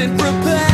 wasn't prepared.